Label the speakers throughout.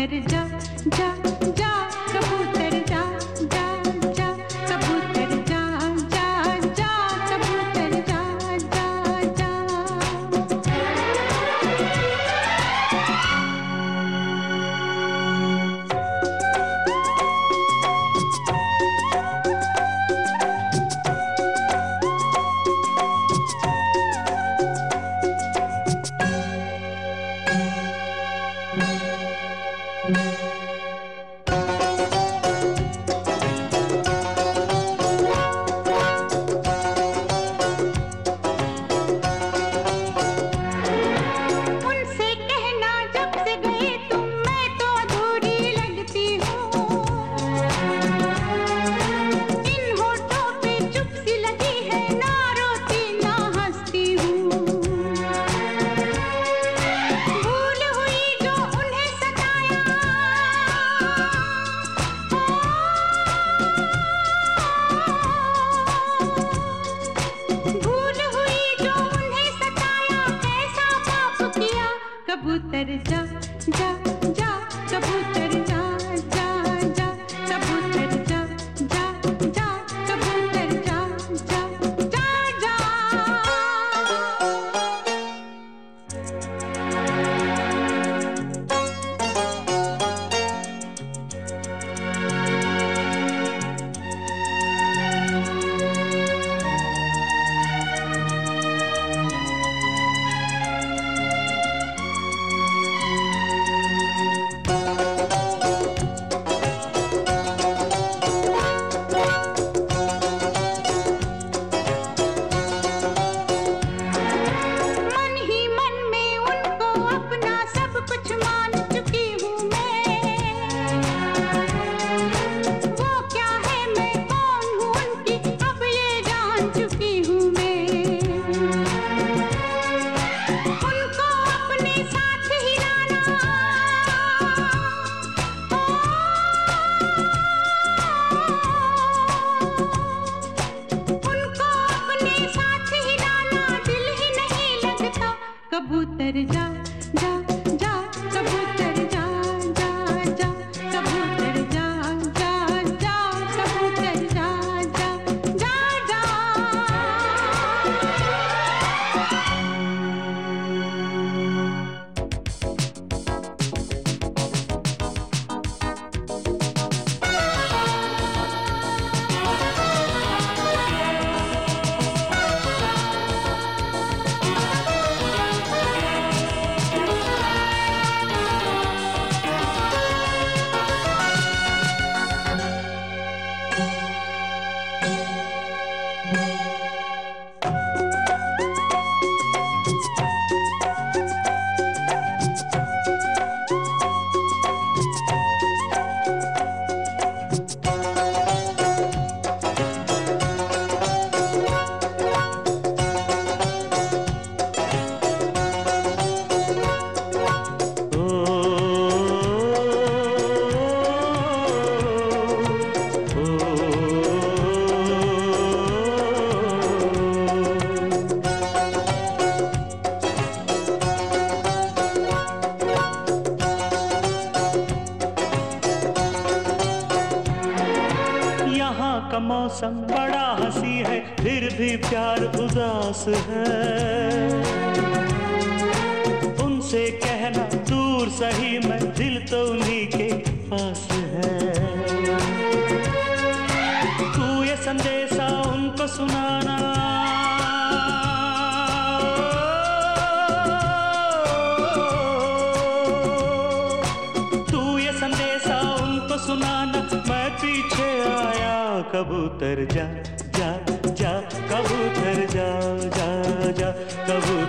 Speaker 1: tere ja
Speaker 2: ja Doctor. मौसम बड़ा हँसी है, फिर भी प्यार उदास है। उनसे कहना दूर सही, मैं दिल तो उन्हीं के पास कबूतर जा जा जा कबूतर जा जा जा कबूतर।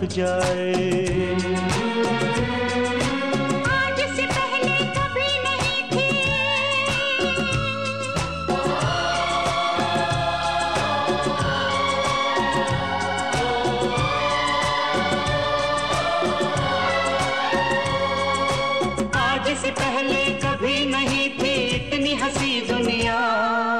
Speaker 2: थक जाए। पहले कभी नहीं थी
Speaker 1: इतनी
Speaker 2: हँसी दुनिया।